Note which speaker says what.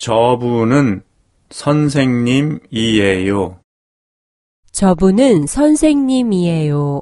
Speaker 1: 저분은 선생님이에요.
Speaker 2: 저분은 선생님이에요.